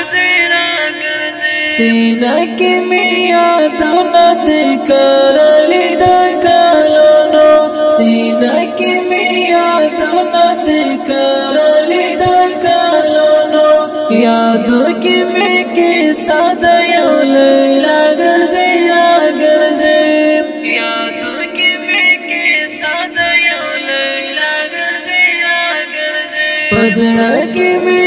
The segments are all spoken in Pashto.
ګرځي را ګرځي سینه کې مې یادونه د کرلې د کلونو سینه کې مې یادونه د کرلې د کلونو یاد کې مې کې ساده یو لیلا ګرځي را ګرځي یاد کې مې کې ساده یو لیلا ګرځي را ګرځي پزړه کې مې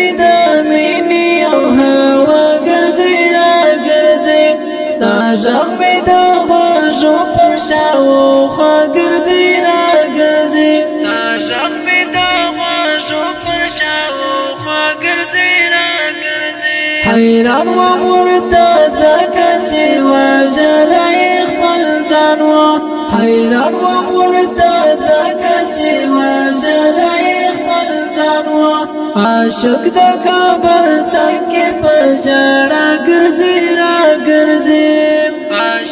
ژغ مې د غوږو پر شاوخوا ګرځي را ګرځي دا ژغ مې د غوږو پر شاوخوا ګرځي را ګرځي حیران وم ورته ځکه چې وژلی خپل ځان وم حیران وم ورته ځکه چې وژلی خپل ځان وم عاشق د کابل څنګه په ژړا ګرځي را ګرځي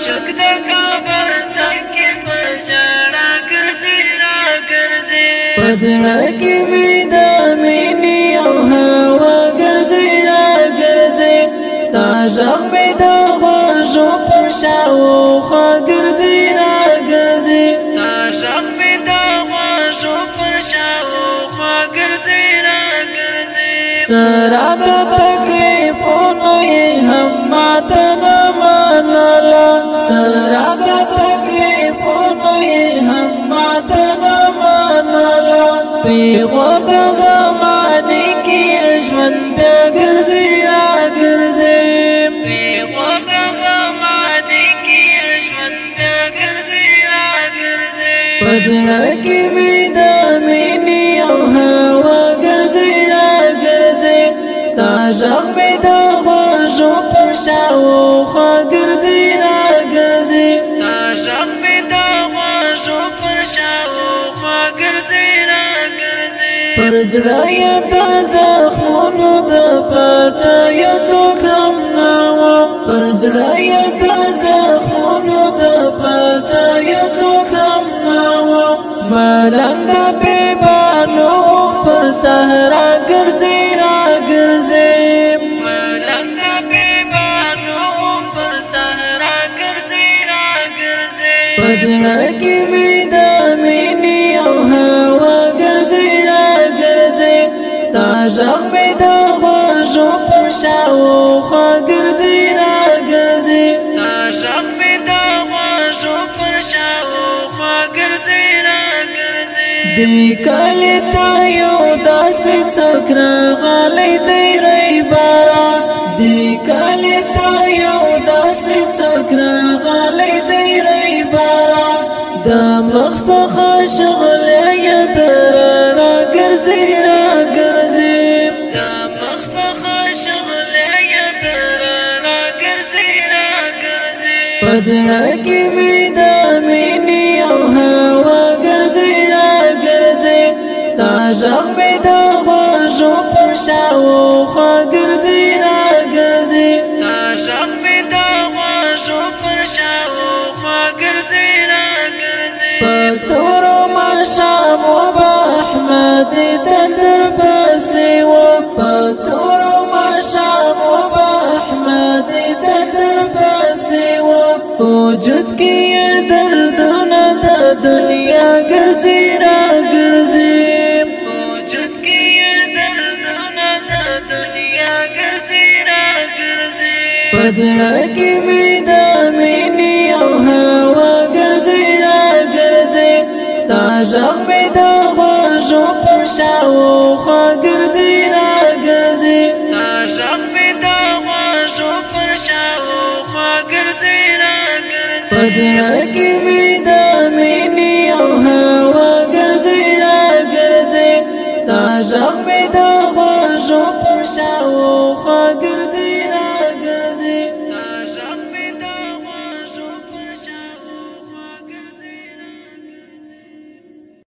عاشق د کابل تک په ژړا ګرځي را ګرځي پزړه کې می د مینې او هوا ګرځي را ګرځي ستا ژوند می د غوږو پر شاو خو ګرځي را ګرځي ستا ژوند می د غوږو پر شاو خو ګرځي را ګرځي سره د تکلیفونو یې هم ماته پزړه کې مې د مینې او هوا ګرځي را ګرځي ستا ژغ مې د غوږو پر شاوخوا ګرځي را ګرځي ستا ژغ مې د غوږو پر شاوخوا ګرځي را ګرځي پر زړه یې د زخمونو د پټه یو څوک هم نه و پر زړه یې د زخمونو د پټه ملنګ بیبانو پر صحرا ګرځي را ګرځي ملنګ بیبانو پر صحرا ګرځي را ګرځي پزړه کې می د مینې او هوا ګرځي را ګرځي ستا ژوند می د غوږو پر شاو خو ګرځي را ګرځي ستا ژوند می د غوږو پر شاو خو ګرځي را دمی کلی تا یو داس چکرا غالی دی رئی بارا دی کلی تا یو داس چکرا غالی دی رئی بارا دا مخص خاشغل ایت را را گرزی را گرزی دا مخص خاشغل ایت را را گرزی را گرزی پزنکی می غژم می د غوږو پر شاوخوا ګرځي را ګرځي غژم می د غوږو پر شاوخوا ګرځي را ګرځي په تورو و احمد تل در و په تورو ماښام و احمد و وجود کې در پزړه کې مې د او هوا ګرځي را ګرځي ستا ژغ مې د غوږو پر شاوخوا ګرځي را ګرځي ستا ژغ مې د غوږو پر شاوخوا ګرځي را ګرځي پزړه کې مې د او هوا ګرځي را ګرځي ستا ژغ مې د غوږو پر شاوخوا ګرځي